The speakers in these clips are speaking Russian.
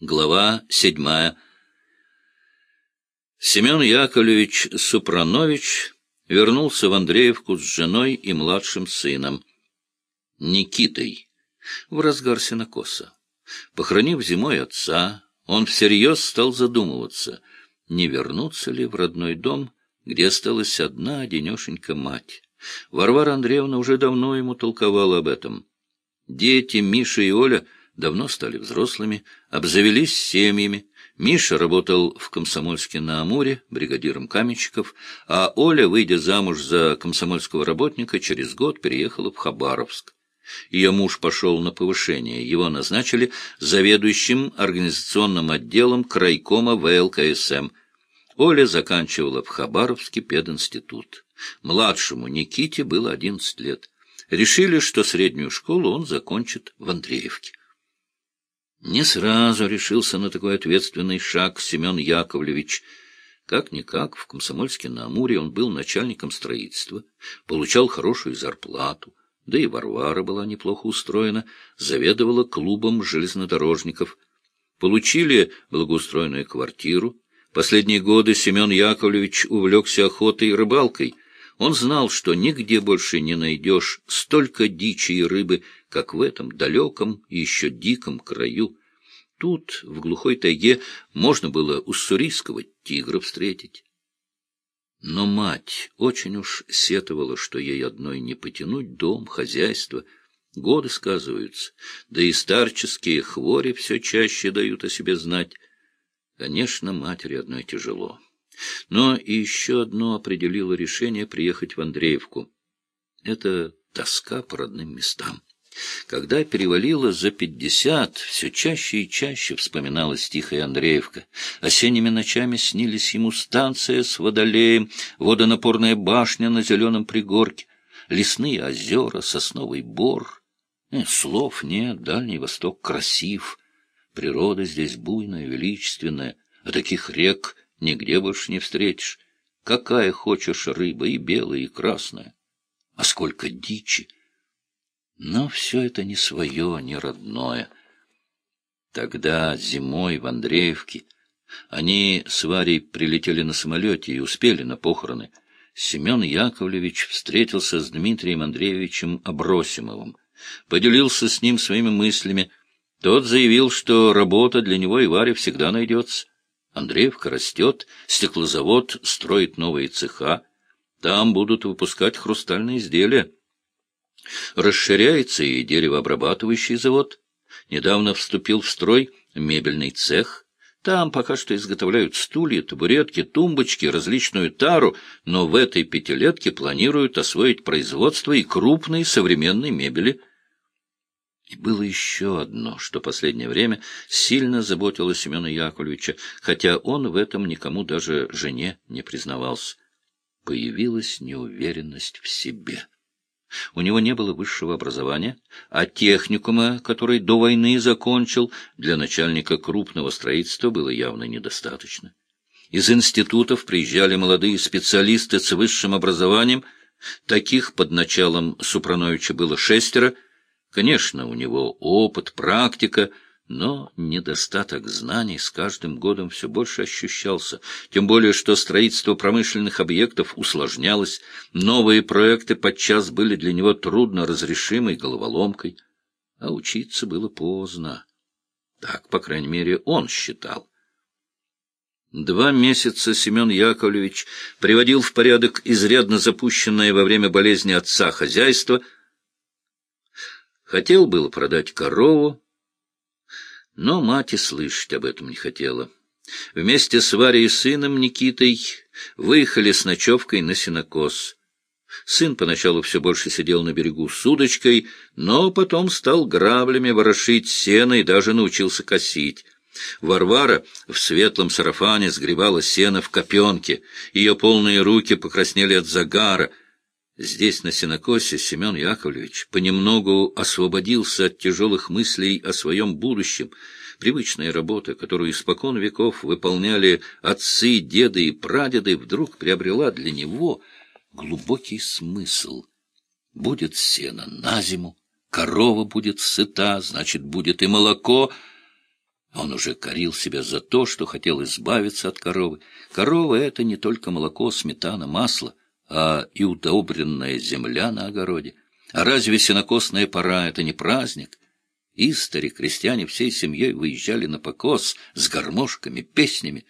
Глава седьмая. Семен Яковлевич Супранович вернулся в Андреевку с женой и младшим сыном, Никитой, в разгар сенокоса. Похоронив зимой отца, он всерьез стал задумываться, не вернуться ли в родной дом, где осталась одна одинешенька мать. Варвара Андреевна уже давно ему толковала об этом. Дети Миша и Оля — давно стали взрослыми, обзавелись семьями. Миша работал в Комсомольске на Амуре бригадиром каменщиков, а Оля, выйдя замуж за комсомольского работника, через год переехала в Хабаровск. Ее муж пошел на повышение, его назначили заведующим организационным отделом крайкома ВЛКСМ. Оля заканчивала в Хабаровске пединститут. Младшему Никите было одиннадцать лет. Решили, что среднюю школу он закончит в Андреевке. Не сразу решился на такой ответственный шаг Семен Яковлевич. Как-никак в Комсомольске-на-Амуре он был начальником строительства, получал хорошую зарплату, да и Варвара была неплохо устроена, заведовала клубом железнодорожников. Получили благоустроенную квартиру. Последние годы Семен Яковлевич увлекся охотой и рыбалкой. Он знал, что нигде больше не найдешь столько дичи и рыбы, как в этом далеком и еще диком краю. Тут, в глухой тайге, можно было уссурийского тигра встретить. Но мать очень уж сетовала, что ей одной не потянуть дом, хозяйство. Годы сказываются, да и старческие хвори все чаще дают о себе знать. Конечно, матери одной тяжело. Но и еще одно определило решение приехать в Андреевку. Это тоска по родным местам. Когда перевалило за пятьдесят, все чаще и чаще вспоминалась тихая Андреевка. Осенними ночами снились ему станция с водолеем, водонапорная башня на зеленом пригорке, лесные озера, сосновый бор. Э, слов нет, Дальний Восток красив. Природа здесь буйная, величественная, а таких рек нигде больше не встретишь. Какая хочешь рыба, и белая, и красная. А сколько дичи! Но все это не свое, не родное. Тогда зимой в Андреевке они с Варей прилетели на самолете и успели на похороны. Семен Яковлевич встретился с Дмитрием Андреевичем Абросимовым, поделился с ним своими мыслями. Тот заявил, что работа для него и Варе всегда найдется. Андреевка растет, стеклозавод строит новые цеха, там будут выпускать хрустальные изделия. Расширяется и деревообрабатывающий завод. Недавно вступил в строй мебельный цех. Там пока что изготовляют стулья, табуретки, тумбочки, различную тару, но в этой пятилетке планируют освоить производство и крупной современной мебели. И было еще одно, что последнее время сильно заботило Семена Яковлевича, хотя он в этом никому даже жене не признавался. Появилась неуверенность в себе. У него не было высшего образования, а техникума, который до войны закончил, для начальника крупного строительства было явно недостаточно. Из институтов приезжали молодые специалисты с высшим образованием, таких под началом Супрановича было шестеро. Конечно, у него опыт, практика — но недостаток знаний с каждым годом все больше ощущался, тем более что строительство промышленных объектов усложнялось, новые проекты подчас были для него трудно разрешимой головоломкой, а учиться было поздно. Так, по крайней мере, он считал. Два месяца Семен Яковлевич приводил в порядок изрядно запущенное во время болезни отца хозяйство. Хотел было продать корову, но мать и слышать об этом не хотела. Вместе с Варей и сыном Никитой выехали с ночевкой на сенокос. Сын поначалу все больше сидел на берегу с удочкой, но потом стал граблями ворошить сено и даже научился косить. Варвара в светлом сарафане сгребала сено в копенке, ее полные руки покраснели от загара. Здесь, на сенокосе, Семен Яковлевич понемногу освободился от тяжелых мыслей о своем будущем. Привычная работа, которую испокон веков выполняли отцы, деды и прадеды, вдруг приобрела для него глубокий смысл. Будет сено на зиму, корова будет сыта, значит, будет и молоко. Он уже корил себя за то, что хотел избавиться от коровы. Корова — это не только молоко, сметана, масло, а и удобренная земля на огороде. А разве сенокосная пора — это не праздник? Истори крестьяне всей семьей выезжали на покос с гармошками, песнями.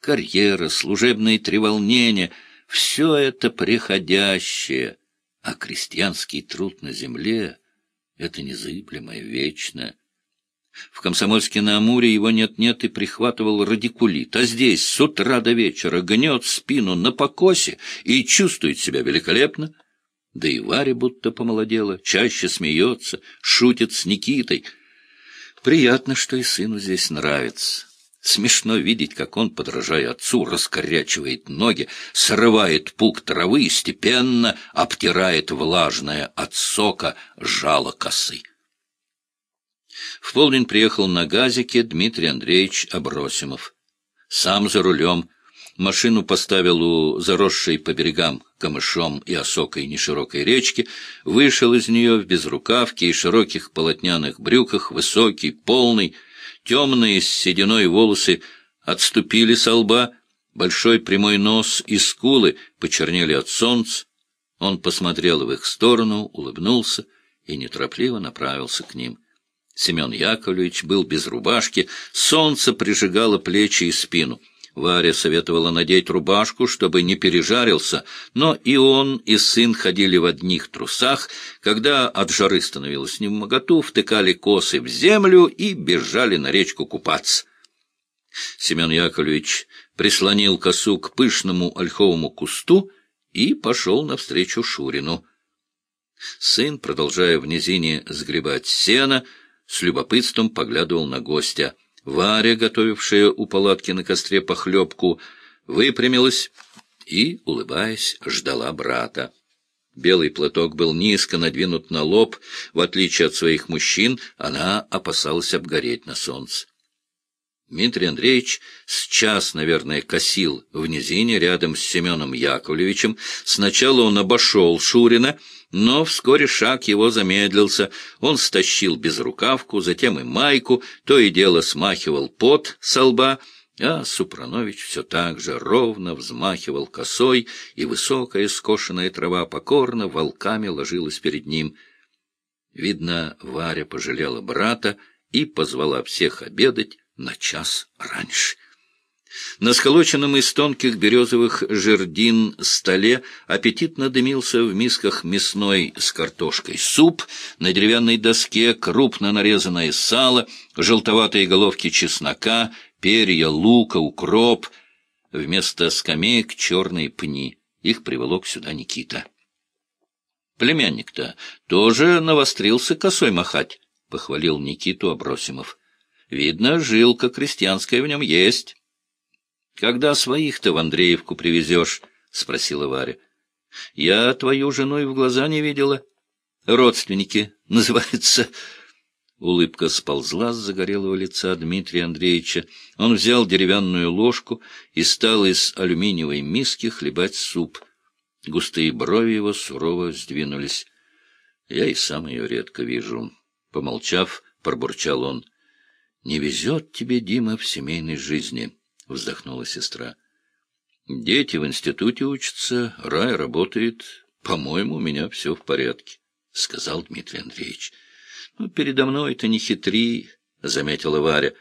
Карьера, служебные треволнения — все это приходящее, а крестьянский труд на земле — это незыблемое, вечное. В Комсомольске-на-Амуре его нет-нет и прихватывал радикулит, а здесь с утра до вечера гнет спину на покосе и чувствует себя великолепно. Да и Варя будто помолодела, чаще смеется, шутит с Никитой. Приятно, что и сыну здесь нравится. Смешно видеть, как он, подражая отцу, раскорячивает ноги, срывает пук травы и степенно обтирает влажное от сока жало косы. В полдень приехал на газике Дмитрий Андреевич Абросимов. Сам за рулем. Машину поставил у заросшей по берегам камышом и осокой неширокой речки, вышел из нее в безрукавке и широких полотняных брюках, высокий, полный, темные с сединой волосы отступили со лба, большой прямой нос и скулы почернели от солнца. Он посмотрел в их сторону, улыбнулся и неторопливо направился к ним. Семен Яковлевич был без рубашки, солнце прижигало плечи и спину. Варя советовала надеть рубашку, чтобы не пережарился, но и он, и сын ходили в одних трусах. Когда от жары становилось невмоготу, втыкали косы в землю и бежали на речку купаться. Семен Яковлевич прислонил косу к пышному ольховому кусту и пошел навстречу Шурину. Сын, продолжая в низине сгребать сено, с любопытством поглядывал на гостя. Варя, готовившая у палатки на костре похлебку, выпрямилась и, улыбаясь, ждала брата. Белый платок был низко надвинут на лоб. В отличие от своих мужчин, она опасалась обгореть на солнце. Дмитрий Андреевич с час, наверное, косил в низине рядом с Семеном Яковлевичем. Сначала он обошел Шурина, но вскоре шаг его замедлился. Он стащил безрукавку, затем и майку, то и дело смахивал пот со лба, а Супранович все так же ровно взмахивал косой, и высокая скошенная трава покорно волками ложилась перед ним. Видно, Варя пожалела брата и позвала всех обедать, на час раньше. На сколоченном из тонких березовых жердин столе аппетитно дымился в мисках мясной с картошкой суп, на деревянной доске крупно нарезанное сало, желтоватые головки чеснока, перья лука, укроп, вместо скамеек черные пни. Их приволок сюда Никита. Племянник-то тоже навострился косой махать, — похвалил Никиту Абросимов. Видно, жилка крестьянская в нем есть. — Когда своих-то в Андреевку привезешь? — спросила Варя. — Я твою жену и в глаза не видела. Родственники, называется... Улыбка сползла с загорелого лица Дмитрия Андреевича. Он взял деревянную ложку и стал из алюминиевой миски хлебать суп. Густые брови его сурово сдвинулись. Я и сам ее редко вижу. Помолчав, пробурчал он — не везет тебе, Дима, в семейной жизни, — вздохнула сестра. Дети в институте учатся, рай работает. По-моему, у меня все в порядке, — сказал Дмитрий Андреевич. Ну, передо мной ты не хитри, — заметила Варя.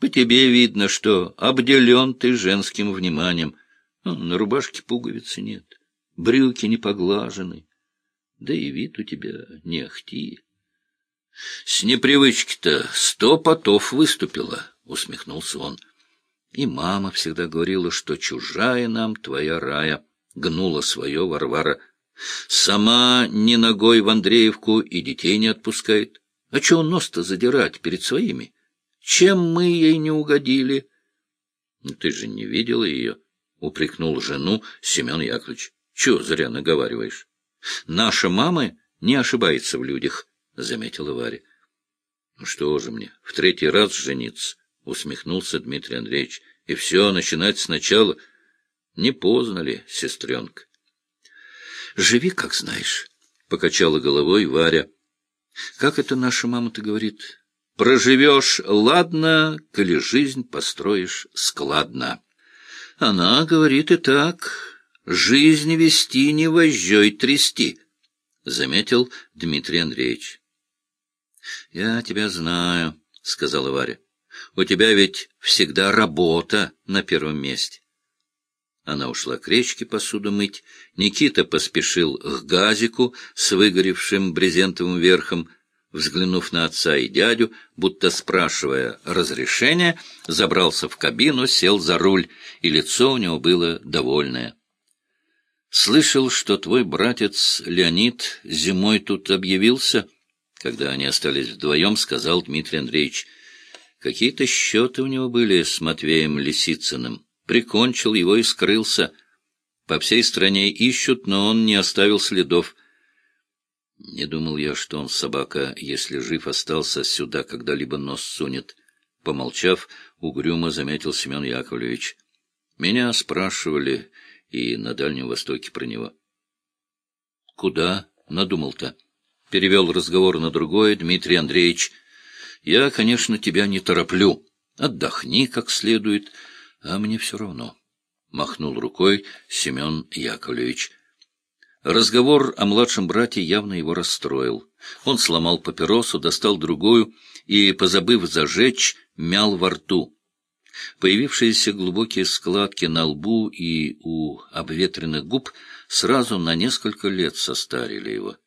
По тебе видно, что обделен ты женским вниманием. Ну, на рубашке пуговицы нет, брюки не поглажены, да и вид у тебя не ахти. — С непривычки-то сто потов выступила, — усмехнулся он. И мама всегда говорила, что чужая нам твоя рая, — гнула свое Варвара. Сама ни ногой в Андреевку и детей не отпускает. А чего нос-то задирать перед своими? Чем мы ей не угодили? Ну, — Ты же не видела ее, — упрекнул жену Семен Яковлевич. — Чего зря наговариваешь? Наша мама не ошибается в людях. — заметила Варя. — Ну что же мне, в третий раз жениться? — усмехнулся Дмитрий Андреевич. — И все начинать сначала. Не поздно ли, сестренка? — Живи, как знаешь, — покачала головой Варя. — Как это наша мама-то говорит? Проживешь ладно, коли жизнь построишь складно. Она говорит и так, жизнь вести не вожжой трясти, — заметил Дмитрий Андреевич. — Я тебя знаю, — сказала Варя. — У тебя ведь всегда работа на первом месте. Она ушла к речке посуду мыть. Никита поспешил к газику с выгоревшим брезентовым верхом, взглянув на отца и дядю, будто спрашивая разрешения, забрался в кабину, сел за руль, и лицо у него было довольное. «Слышал, что твой братец Леонид зимой тут объявился?» Когда они остались вдвоем, сказал Дмитрий Андреевич. «Какие-то счеты у него были с Матвеем Лисицыным. Прикончил его и скрылся. По всей стране ищут, но он не оставил следов». Не думал я, что он, собака, если жив остался, сюда когда-либо нос сунет. Помолчав, угрюмо заметил Семен Яковлевич. Меня спрашивали и на Дальнем Востоке про него. — Куда? — надумал-то. Перевел разговор на другое Дмитрий Андреевич. — Я, конечно, тебя не тороплю. Отдохни как следует, а мне все равно. Махнул рукой Семен Яковлевич. Разговор о младшем брате явно его расстроил. Он сломал папиросу, достал другую и, позабыв зажечь, мял во рту. Появившиеся глубокие складки на лбу и у обветренных губ сразу на несколько лет состарили его. —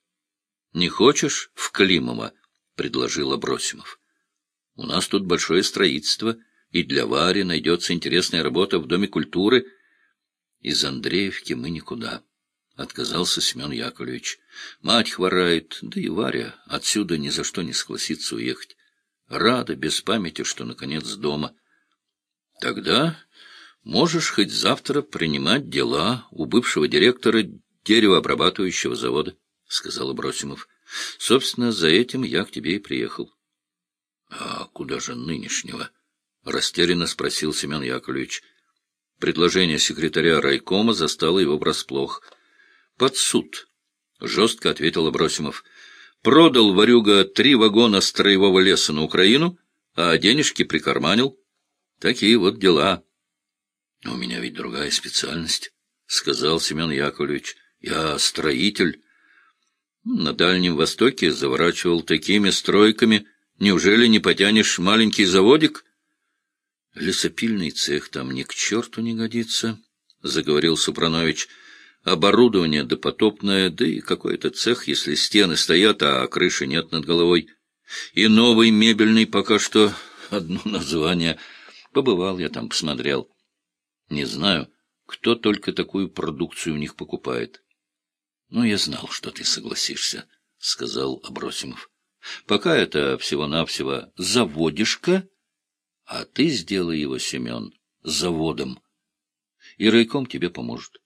Не хочешь в Климово? — предложил Абросимов. — У нас тут большое строительство, и для Вари найдется интересная работа в Доме культуры. Из Андреевки мы никуда. — отказался Семен Яковлевич. — Мать хворает, да и Варя отсюда ни за что не согласится уехать. Рада, без памяти, что, наконец, дома. — Тогда можешь хоть завтра принимать дела у бывшего директора деревообрабатывающего завода, — сказал Бросимов. — Собственно, за этим я к тебе и приехал. — А куда же нынешнего? — растерянно спросил Семен Яковлевич. Предложение секретаря райкома застало его врасплох — под суд, — жестко ответил Абросимов. Продал Варюга три вагона строевого леса на Украину, а денежки прикарманил. Такие вот дела. — У меня ведь другая специальность, — сказал Семен Яковлевич. — Я строитель. На Дальнем Востоке заворачивал такими стройками. Неужели не потянешь маленький заводик? — Лесопильный цех там ни к черту не годится, — заговорил Супранович. — оборудование допотопное, да и какой-то цех, если стены стоят, а крыши нет над головой. И новый мебельный пока что одно название. Побывал я там, посмотрел. Не знаю, кто только такую продукцию у них покупает. — Ну, я знал, что ты согласишься, — сказал Абросимов. — Пока это всего-навсего заводишка, а ты сделай его, Семен, заводом. И райком тебе поможет.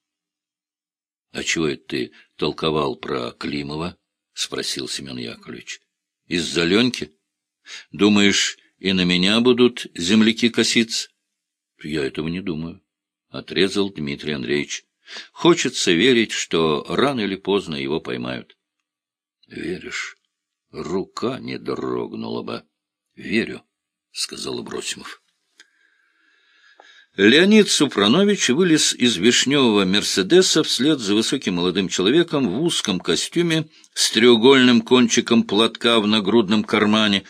— А чего это ты толковал про Климова? — спросил Семен Яковлевич. — Из-за Леньки? Думаешь, и на меня будут земляки коситься? — Я этого не думаю, — отрезал Дмитрий Андреевич. — Хочется верить, что рано или поздно его поймают. — Веришь? Рука не дрогнула бы. — Верю, — сказал Бросимов. Леонид Супранович вылез из вишневого «Мерседеса» вслед за высоким молодым человеком в узком костюме с треугольным кончиком платка в нагрудном кармане.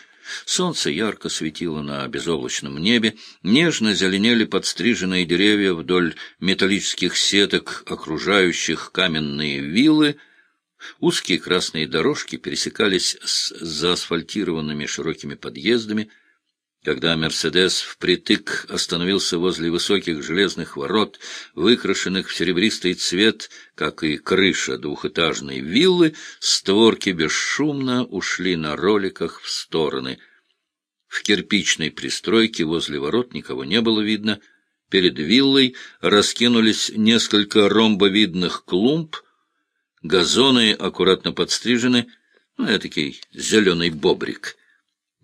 Солнце ярко светило на безоблачном небе, нежно зеленели подстриженные деревья вдоль металлических сеток, окружающих каменные виллы. Узкие красные дорожки пересекались с заасфальтированными широкими подъездами — когда «Мерседес» впритык остановился возле высоких железных ворот, выкрашенных в серебристый цвет, как и крыша двухэтажной виллы, створки бесшумно ушли на роликах в стороны. В кирпичной пристройке возле ворот никого не было видно. Перед виллой раскинулись несколько ромбовидных клумб, газоны аккуратно подстрижены, ну, этакий зеленый бобрик —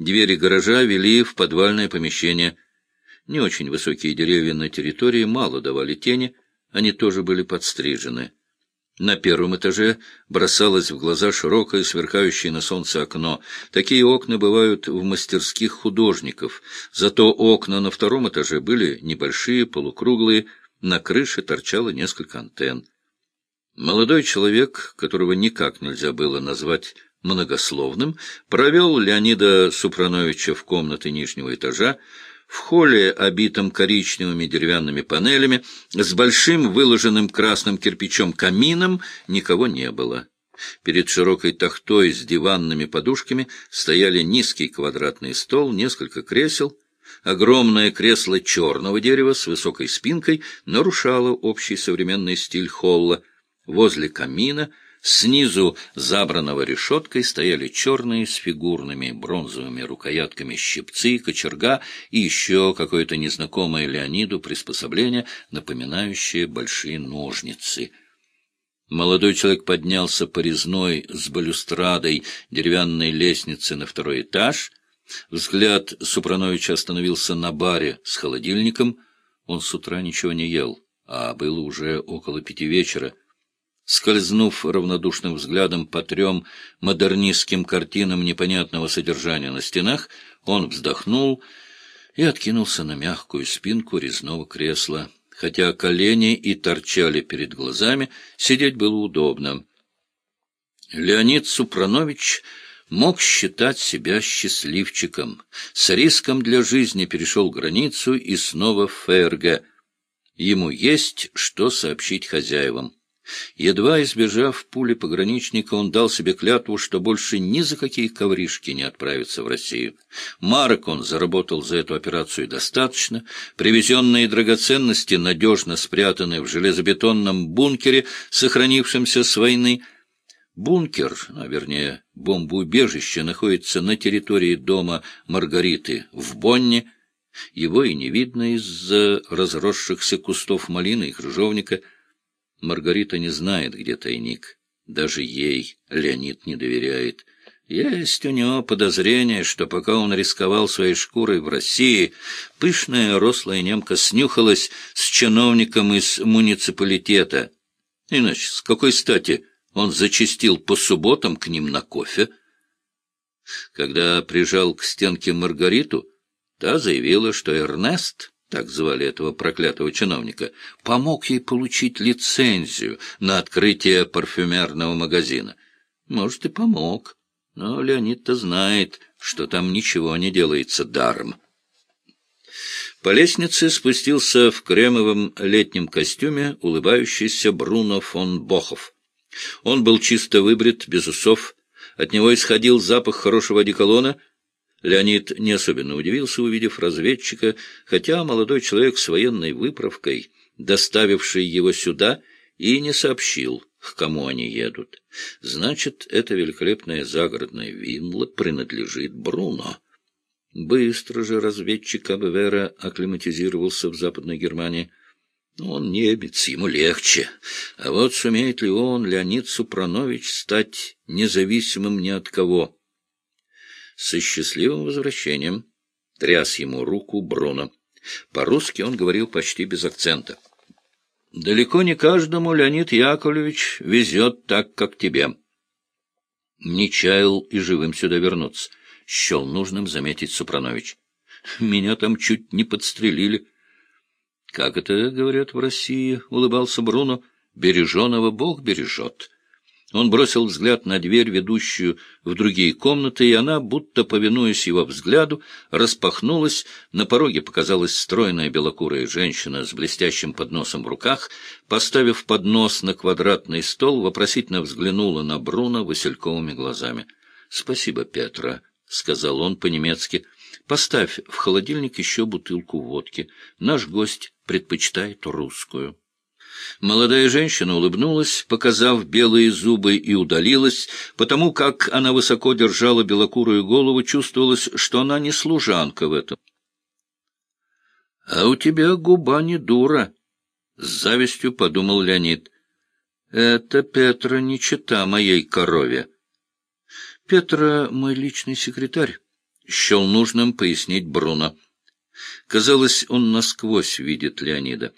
Двери гаража вели в подвальное помещение. Не очень высокие деревья на территории мало давали тени, они тоже были подстрижены. На первом этаже бросалось в глаза широкое, сверкающее на солнце окно. Такие окна бывают в мастерских художников. Зато окна на втором этаже были небольшие, полукруглые, на крыше торчало несколько антенн. Молодой человек, которого никак нельзя было назвать многословным, провел Леонида Супрановича в комнаты нижнего этажа, в холле, обитом коричневыми деревянными панелями, с большим выложенным красным кирпичом камином, никого не было. Перед широкой тахтой с диванными подушками стояли низкий квадратный стол, несколько кресел. Огромное кресло черного дерева с высокой спинкой нарушало общий современный стиль холла. Возле камина — Снизу, забранного решеткой, стояли черные с фигурными бронзовыми рукоятками щипцы, кочерга и еще какое-то незнакомое Леониду приспособление, напоминающее большие ножницы. Молодой человек поднялся по резной с балюстрадой деревянной лестницы на второй этаж. Взгляд Супрановича остановился на баре с холодильником. Он с утра ничего не ел, а было уже около пяти вечера. Скользнув равнодушным взглядом по трем модернистским картинам непонятного содержания на стенах, он вздохнул и откинулся на мягкую спинку резного кресла. Хотя колени и торчали перед глазами, сидеть было удобно. Леонид Супранович мог считать себя счастливчиком. С риском для жизни перешел границу и снова в Ферго. Ему есть что сообщить хозяевам. Едва избежав пули пограничника, он дал себе клятву, что больше ни за какие ковришки не отправится в Россию. Марок он заработал за эту операцию достаточно. Привезенные драгоценности, надежно спрятаны в железобетонном бункере, сохранившемся с войны. Бункер, а вернее бомбоубежище, находится на территории дома Маргариты в Бонне. Его и не видно из-за разросшихся кустов малины и крыжовника — Маргарита не знает, где тайник. Даже ей Леонид не доверяет. Есть у него подозрение, что пока он рисковал своей шкурой в России, пышная рослая немка снюхалась с чиновником из муниципалитета. Иначе с какой стати он зачастил по субботам к ним на кофе? Когда прижал к стенке Маргариту, та заявила, что Эрнест так звали этого проклятого чиновника, помог ей получить лицензию на открытие парфюмерного магазина. Может, и помог, но Леонид-то знает, что там ничего не делается даром. По лестнице спустился в кремовом летнем костюме улыбающийся Бруно фон Бохов. Он был чисто выбрит, без усов, от него исходил запах хорошего одеколона — Леонид не особенно удивился, увидев разведчика, хотя молодой человек с военной выправкой, доставивший его сюда, и не сообщил, к кому они едут. Значит, эта великолепная загородная вилла принадлежит Бруно. Быстро же разведчик Абвера акклиматизировался в Западной Германии. Он немец, ему легче. А вот сумеет ли он, Леонид Супранович, стать независимым ни от кого? «Со счастливым возвращением!» — тряс ему руку Бруно. По-русски он говорил почти без акцента. «Далеко не каждому, Леонид Яковлевич, везет так, как тебе». Не чаял и живым сюда вернуться. Счел нужным заметить Супранович. «Меня там чуть не подстрелили». «Как это, говорят в России?» — улыбался Бруно. «Береженого Бог бережет». Он бросил взгляд на дверь, ведущую в другие комнаты, и она, будто повинуясь его взгляду, распахнулась. На пороге показалась стройная белокурая женщина с блестящим подносом в руках. Поставив поднос на квадратный стол, вопросительно взглянула на Бруно васильковыми глазами. — Спасибо, Петра, — сказал он по-немецки. — Поставь в холодильник еще бутылку водки. Наш гость предпочитает русскую. Молодая женщина улыбнулась, показав белые зубы, и удалилась. Потому как она высоко держала белокурую голову, чувствовалось, что она не служанка в этом. — А у тебя губа не дура, — с завистью подумал Леонид. — Это Петра не чита моей корове. — Петра — мой личный секретарь, — счел нужным пояснить Бруно. Казалось, он насквозь видит Леонида.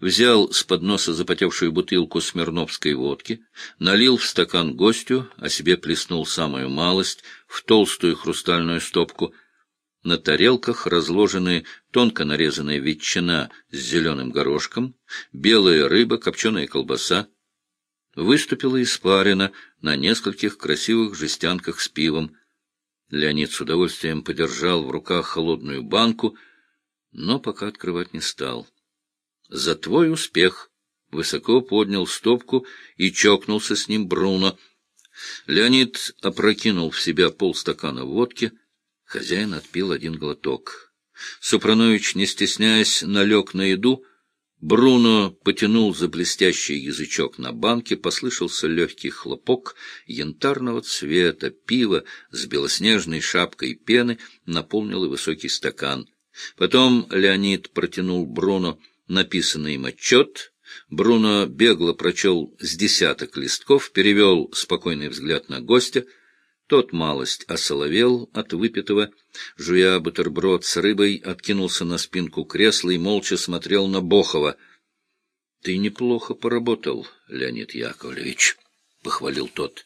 Взял с подноса запотевшую бутылку смирновской водки, налил в стакан гостю, а себе плеснул самую малость в толстую хрустальную стопку. На тарелках разложены тонко нарезанная ветчина с зеленым горошком, белая рыба, копченая колбаса. Выступила испарина на нескольких красивых жестянках с пивом. Леонид с удовольствием подержал в руках холодную банку, но пока открывать не стал. «За твой успех!» — высоко поднял стопку и чокнулся с ним Бруно. Леонид опрокинул в себя полстакана водки. Хозяин отпил один глоток. Супранович, не стесняясь, налег на еду. Бруно потянул за блестящий язычок на банке, послышался легкий хлопок янтарного цвета, пива с белоснежной шапкой пены наполнил и высокий стакан. Потом Леонид протянул Бруно написанный им отчет. Бруно бегло прочел с десяток листков, перевел спокойный взгляд на гостя. Тот малость осоловел от выпитого, жуя бутерброд с рыбой, откинулся на спинку кресла и молча смотрел на Бохова. — Ты неплохо поработал, Леонид Яковлевич, — похвалил тот.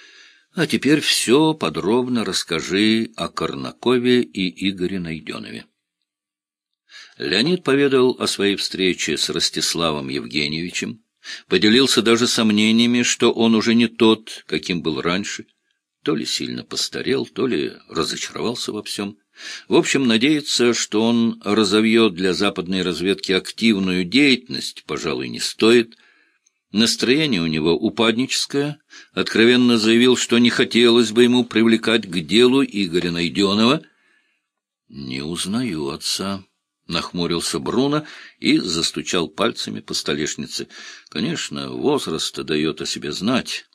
— А теперь все подробно расскажи о Корнакове и Игоре Найденове. Леонид поведал о своей встрече с Ростиславом Евгеньевичем, поделился даже сомнениями, что он уже не тот, каким был раньше, то ли сильно постарел, то ли разочаровался во всем. В общем, надеяться, что он разовьет для западной разведки активную деятельность, пожалуй, не стоит. Настроение у него упадническое, откровенно заявил, что не хотелось бы ему привлекать к делу Игоря Найденова. «Не узнаю отца», Нахмурился Бруно и застучал пальцами по столешнице. Конечно, возраст дает о себе знать.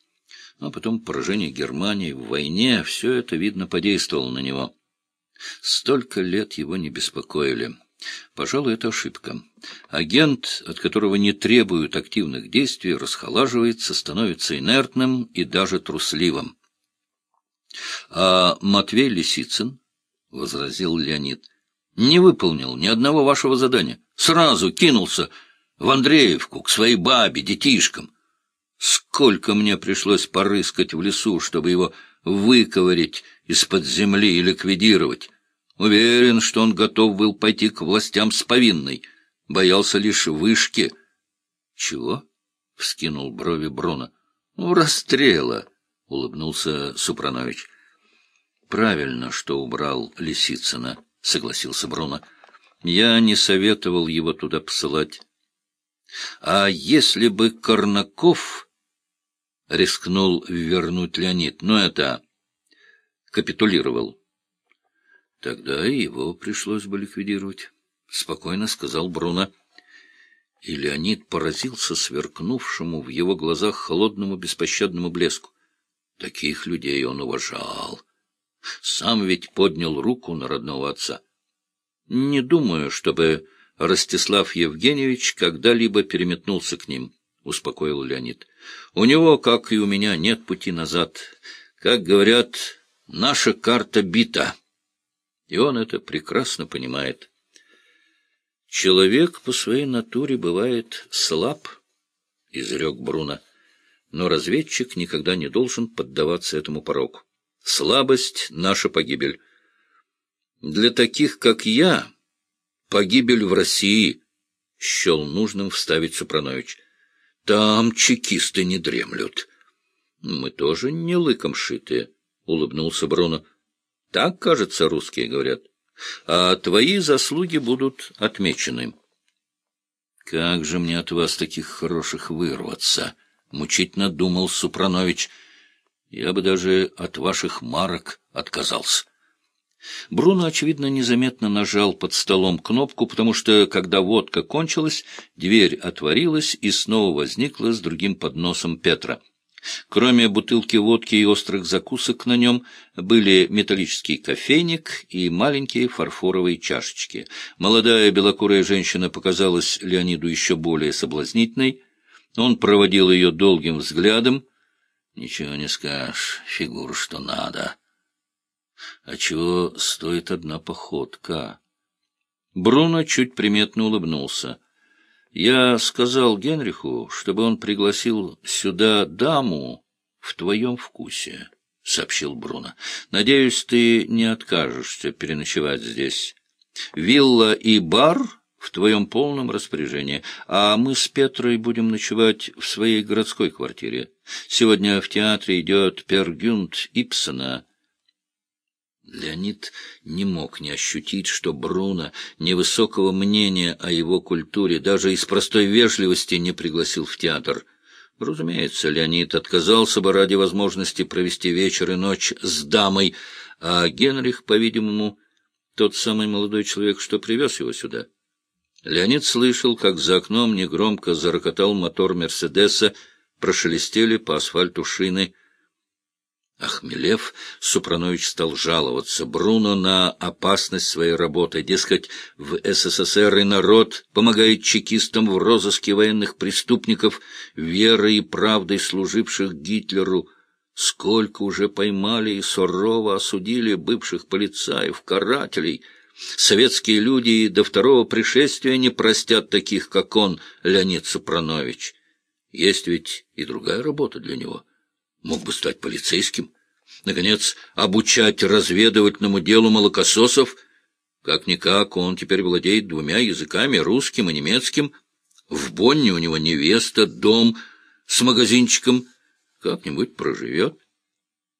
А потом поражение Германии в войне, все это, видно, подействовало на него. Столько лет его не беспокоили. Пожалуй, это ошибка. Агент, от которого не требуют активных действий, расхолаживается, становится инертным и даже трусливым. — А Матвей Лисицын, — возразил Леонид, не выполнил ни одного вашего задания. Сразу кинулся в Андреевку, к своей бабе, детишкам. Сколько мне пришлось порыскать в лесу, чтобы его выковырять из-под земли и ликвидировать. Уверен, что он готов был пойти к властям с повинной. Боялся лишь вышки. — Чего? — вскинул брови Бруно. — Ну, расстрела, — улыбнулся Супранович. — Правильно, что убрал Лисицына. — согласился Бруно. — Я не советовал его туда посылать. А если бы Корнаков рискнул вернуть Леонид, но это капитулировал, тогда его пришлось бы ликвидировать, — спокойно сказал Бруно. И Леонид поразился сверкнувшему в его глазах холодному беспощадному блеску. Таких людей он уважал. Сам ведь поднял руку на родного отца. Не думаю, чтобы Ростислав Евгеньевич когда-либо переметнулся к ним, — успокоил Леонид. У него, как и у меня, нет пути назад. Как говорят, наша карта бита. И он это прекрасно понимает. Человек по своей натуре бывает слаб, — изрек Бруно, — но разведчик никогда не должен поддаваться этому пороку. Слабость — наша погибель. Для таких, как я, погибель в России, — счел нужным вставить Супранович. Там чекисты не дремлют. Мы тоже не лыком шитые, — улыбнулся Бруно. Так, кажется, русские говорят. А твои заслуги будут отмечены. Как же мне от вас таких хороших вырваться? — мучительно думал Супранович. — я бы даже от ваших марок отказался. Бруно, очевидно, незаметно нажал под столом кнопку, потому что, когда водка кончилась, дверь отворилась и снова возникла с другим подносом Петра. Кроме бутылки водки и острых закусок на нем были металлический кофейник и маленькие фарфоровые чашечки. Молодая белокурая женщина показалась Леониду еще более соблазнительной. Он проводил ее долгим взглядом, Ничего не скажешь, фигуру что надо. А чего стоит одна походка? Бруно чуть приметно улыбнулся. Я сказал Генриху, чтобы он пригласил сюда даму в твоем вкусе, — сообщил Бруно. — Надеюсь, ты не откажешься переночевать здесь. Вилла и бар в твоем полном распоряжении, а мы с Петрой будем ночевать в своей городской квартире. Сегодня в театре идет Пергюнд Ипсона. Леонид не мог не ощутить, что Бруно невысокого мнения о его культуре даже из простой вежливости не пригласил в театр. Разумеется, Леонид отказался бы ради возможности провести вечер и ночь с дамой, а Генрих, по-видимому, тот самый молодой человек, что привез его сюда. Леонид слышал, как за окном негромко зарокотал мотор «Мерседеса», прошелестели по асфальту шины. Ахмелев, Супранович стал жаловаться Бруно на опасность своей работы. Дескать, в СССР и народ помогает чекистам в розыске военных преступников, верой и правдой служивших Гитлеру. Сколько уже поймали и сурово осудили бывших полицаев, карателей — Советские люди до второго пришествия не простят таких, как он, Леонид Супранович. Есть ведь и другая работа для него. Мог бы стать полицейским. Наконец, обучать разведывательному делу молокососов. Как-никак, он теперь владеет двумя языками, русским и немецким. В Бонне у него невеста, дом с магазинчиком. Как-нибудь проживет.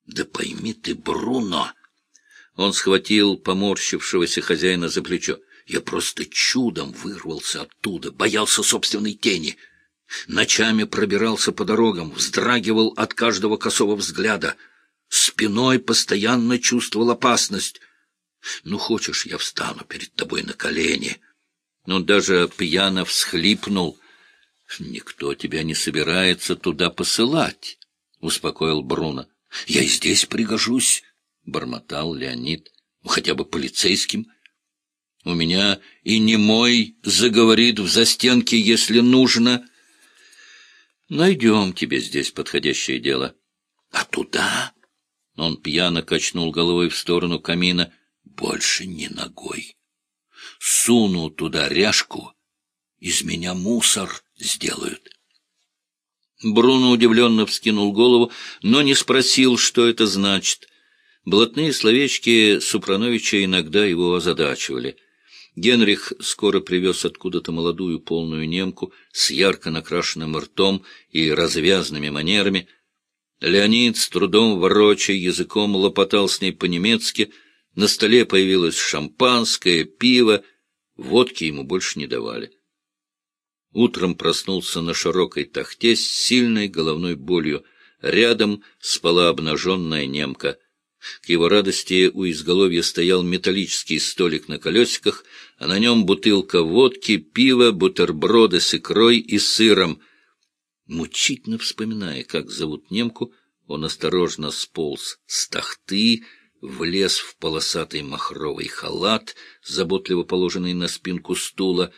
Да пойми ты, Бруно! Он схватил поморщившегося хозяина за плечо. Я просто чудом вырвался оттуда, боялся собственной тени. Ночами пробирался по дорогам, вздрагивал от каждого косого взгляда. Спиной постоянно чувствовал опасность. Ну, хочешь, я встану перед тобой на колени? Он даже пьяно всхлипнул. Никто тебя не собирается туда посылать, — успокоил Бруно. Я и здесь пригожусь. — бормотал Леонид. «Ну, хотя бы полицейским. У меня и не мой заговорит в застенке, если нужно. Найдем тебе здесь подходящее дело. А туда...» Он пьяно качнул головой в сторону камина. «Больше не ногой. Суну туда ряжку, из меня мусор сделают». Бруно удивленно вскинул голову, но не спросил, что это значит. Блатные словечки Супрановича иногда его озадачивали. Генрих скоро привез откуда-то молодую полную немку с ярко накрашенным ртом и развязными манерами. Леонид с трудом ворочая языком лопотал с ней по-немецки. На столе появилось шампанское, пиво. Водки ему больше не давали. Утром проснулся на широкой тахте с сильной головной болью. Рядом спала обнаженная немка — к его радости у изголовья стоял металлический столик на колесиках, а на нем бутылка водки, пива, бутерброды с икрой и сыром. Мучительно вспоминая, как зовут немку, он осторожно сполз с тахты, влез в полосатый махровый халат, заботливо положенный на спинку стула,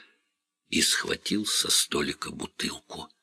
и схватил со столика бутылку.